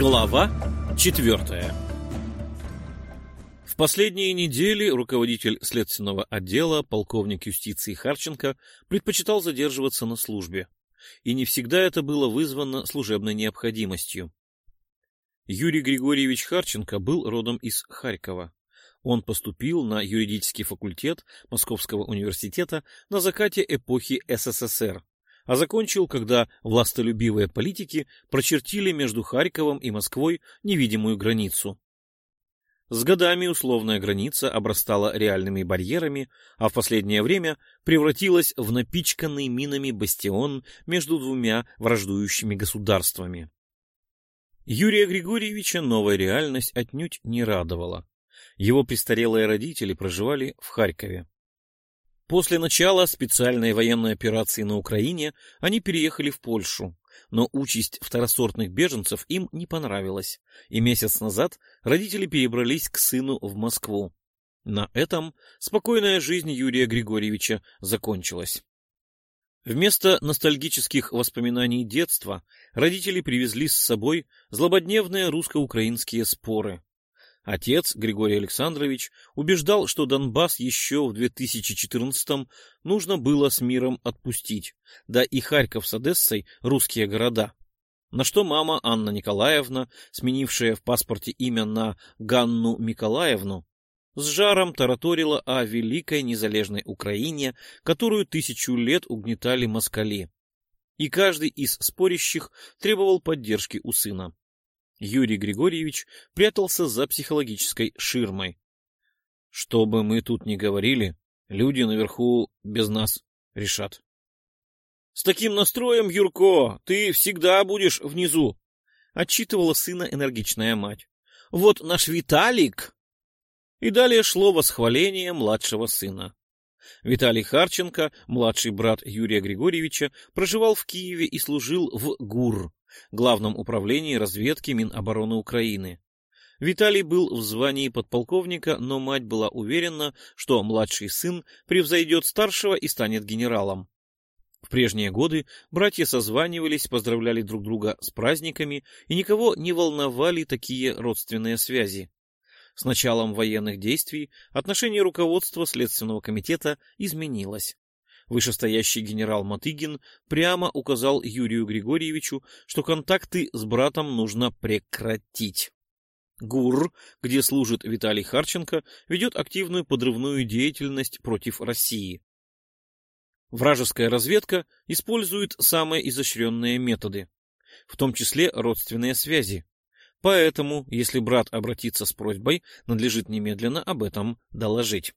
Глава четвертая В последние недели руководитель следственного отдела, полковник юстиции Харченко, предпочитал задерживаться на службе. И не всегда это было вызвано служебной необходимостью. Юрий Григорьевич Харченко был родом из Харькова. Он поступил на юридический факультет Московского университета на закате эпохи СССР, а закончил, когда властолюбивые политики прочертили между Харьковом и Москвой невидимую границу. С годами условная граница обрастала реальными барьерами, а в последнее время превратилась в напичканный минами бастион между двумя враждующими государствами. Юрия Григорьевича новая реальность отнюдь не радовала. Его престарелые родители проживали в Харькове. После начала специальной военной операции на Украине они переехали в Польшу, но участь второсортных беженцев им не понравилась, и месяц назад родители перебрались к сыну в Москву. На этом спокойная жизнь Юрия Григорьевича закончилась. Вместо ностальгических воспоминаний детства родители привезли с собой злободневные русско-украинские споры. Отец, Григорий Александрович, убеждал, что Донбасс еще в 2014-м нужно было с миром отпустить, да и Харьков с Одессой — русские города. На что мама Анна Николаевна, сменившая в паспорте имя на Ганну Николаевну, с жаром тараторила о великой незалежной Украине, которую тысячу лет угнетали москали. И каждый из спорящих требовал поддержки у сына. Юрий Григорьевич прятался за психологической ширмой. Что бы мы тут ни говорили, люди наверху без нас решат. — С таким настроем, Юрко, ты всегда будешь внизу, — отчитывала сына энергичная мать. — Вот наш Виталик... И далее шло восхваление младшего сына. Виталий Харченко, младший брат Юрия Григорьевича, проживал в Киеве и служил в ГУР, Главном управлении разведки Минобороны Украины. Виталий был в звании подполковника, но мать была уверена, что младший сын превзойдет старшего и станет генералом. В прежние годы братья созванивались, поздравляли друг друга с праздниками, и никого не волновали такие родственные связи. С началом военных действий отношение руководства Следственного комитета изменилось. Вышестоящий генерал Матыгин прямо указал Юрию Григорьевичу, что контакты с братом нужно прекратить. ГУР, где служит Виталий Харченко, ведет активную подрывную деятельность против России. Вражеская разведка использует самые изощренные методы, в том числе родственные связи. Поэтому, если брат обратится с просьбой, надлежит немедленно об этом доложить.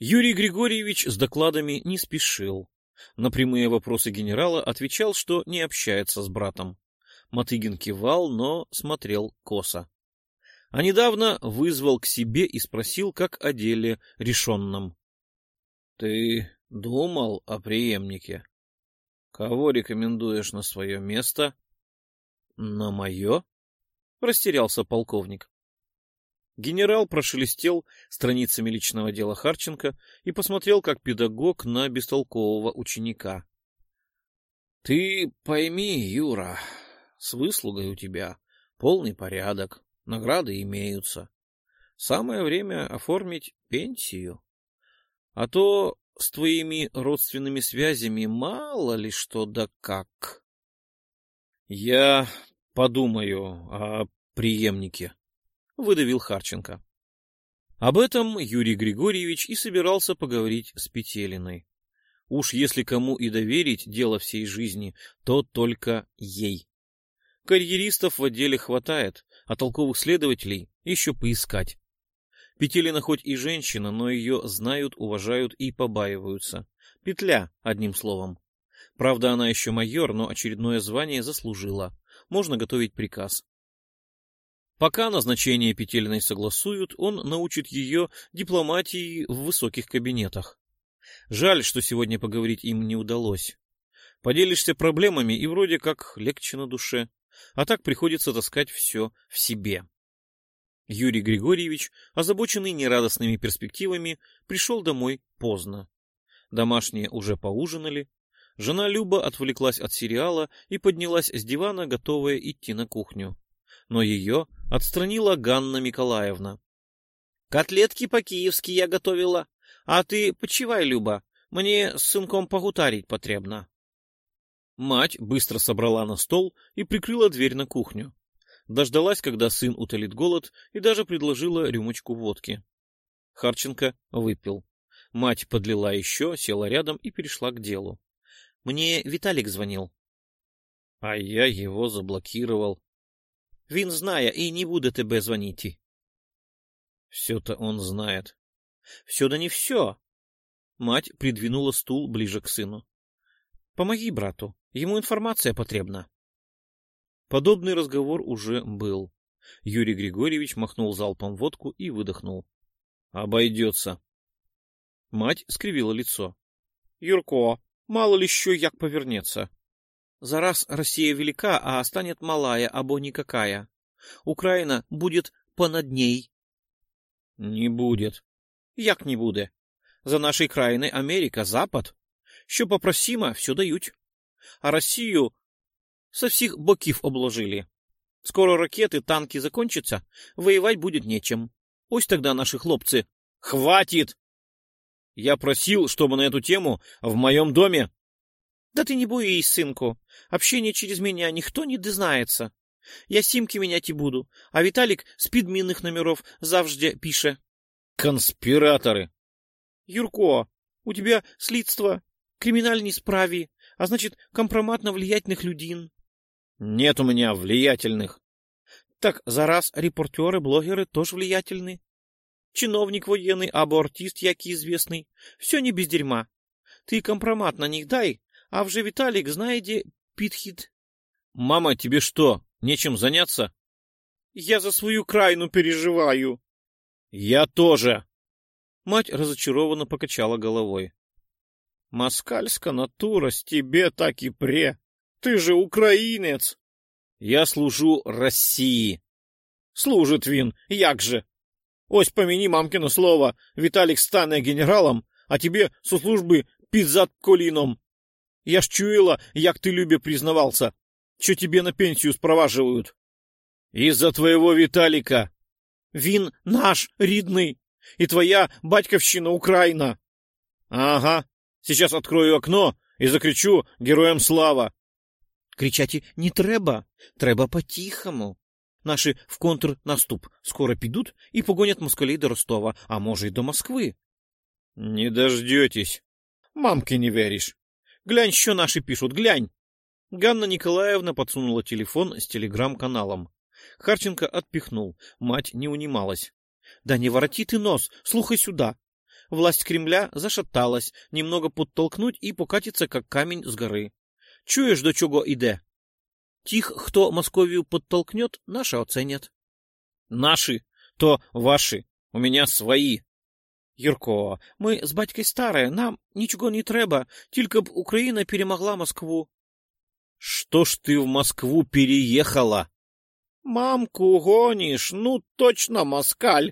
Юрий Григорьевич с докладами не спешил. На прямые вопросы генерала отвечал, что не общается с братом. Матыгин кивал, но смотрел косо. А недавно вызвал к себе и спросил, как о деле решенном. — Ты думал о преемнике? Кого рекомендуешь на свое место? — На мое? — растерялся полковник. Генерал прошелестел страницами личного дела Харченко и посмотрел как педагог на бестолкового ученика. — Ты пойми, Юра, с выслугой у тебя полный порядок, награды имеются. Самое время оформить пенсию. А то с твоими родственными связями мало ли что да как. — Я подумаю о преемнике, — выдавил Харченко. Об этом Юрий Григорьевич и собирался поговорить с Петелиной. Уж если кому и доверить дело всей жизни, то только ей. Карьеристов в отделе хватает, а толковых следователей еще поискать. Петелина хоть и женщина, но ее знают, уважают и побаиваются. Петля, одним словом. Правда, она еще майор, но очередное звание заслужила. Можно готовить приказ. Пока назначение Петельной согласуют, он научит ее дипломатии в высоких кабинетах. Жаль, что сегодня поговорить им не удалось. Поделишься проблемами и вроде как легче на душе, а так приходится таскать все в себе. Юрий Григорьевич, озабоченный нерадостными перспективами, пришел домой поздно. Домашние уже поужинали. Жена Люба отвлеклась от сериала и поднялась с дивана, готовая идти на кухню. Но ее отстранила Ганна Николаевна. — Котлетки по-киевски я готовила, а ты почивай, Люба, мне с сынком погутарить потребно. Мать быстро собрала на стол и прикрыла дверь на кухню. Дождалась, когда сын утолит голод, и даже предложила рюмочку водки. Харченко выпил. Мать подлила еще, села рядом и перешла к делу. Мне Виталик звонил. А я его заблокировал. Він знає і не буде тебе звонить. Все-то он знает. Все да не все. Мать придвинула стул ближе к сыну. Помоги брату, ему информация потребна. Подобный разговор уже был. Юрий Григорьевич махнул залпом водку и выдохнул. Обойдется. Мать скривила лицо. Юрко, мало ли еще як повернется. Зараз Россия велика, а станет малая або никакая. Украина будет понад ней. Не будет. Як не буде? За нашей країни Америка, Запад. Що попросимо, все дають. А Росію со всіх боків обложили. Скоро ракети, танки закончатся, воевать будет нечем. Ось тогда наши хлопцы. Хватит! Я просил, чтобы на эту тему в моем доме... да ты не боись, сынку. Общение через меня никто не дознается. Я симки менять и буду, а Виталик с подмінних номеров завжди пише. Конспираторы. Юрко, у тебя слідство криминальной справе, а значит, компромат на влиятельных людей. Нет у меня влиятельных. Так зараз репортеры, блогеры тоже влиятельны. Чиновник военный або артист, який известный. Все не без дерьма. Ты компромат на них дай, а вже Виталик знайде підхід. Мама, тебе что, нечем заняться? Я за свою крайну переживаю. Я тоже. Мать разочарованно покачала головой. Москальска натура с тебе так и пре. Ты же украинец. Я служу России. Служит він, як же. Ось помяни мамкино слово, Виталик стане генералом, а тебе со службы під зад коліном. Я ж чуяла, як ты любе признавался, что тебе на пенсию спроваживают. Из-за твоего Виталика. Він наш, рідний, и твоя батьковщина Украина. Ага, сейчас открою окно и закричу героям слава. Кричати не треба, треба по-тихому. Наши в контрнаступ скоро підуть и погонят москалей до Ростова, а може й до Москвы. Не дождетесь. Мамке не веришь. Глянь, что наши пишут, глянь. Ганна Николаевна подсунула телефон с телеграм-каналом. Харченко отпихнул. Мать не унималась. Да не вороти ты нос, слухай сюда. Власть Кремля зашаталась, немного подтолкнуть и покатиться, как камень с горы. Чуешь, до чего иде? Тих, кто Московию подтолкнет, наши оценят. Наши, то ваши, у меня свои. Юрко, ми з батькой старые, нам нічого не треба, тільки б Україна перемогла Москву. Что ж ты в Москву переехала? Мамку гонишь, ну точно москаль.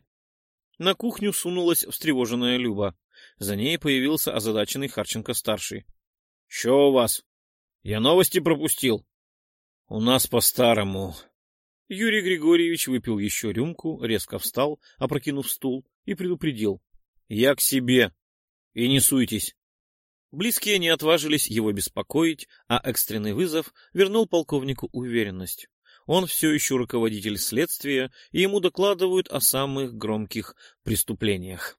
На кухню сунулась встревоженная Люба. За ней появился озадаченный Харченко-старший. — Что у вас? Я новости пропустил. — У нас по-старому. Юрий Григорьевич выпил еще рюмку, резко встал, опрокинув стул, и предупредил. — Я к себе. И не суйтесь. Близкие не отважились его беспокоить, а экстренный вызов вернул полковнику уверенность. Он все еще руководитель следствия, и ему докладывают о самых громких преступлениях.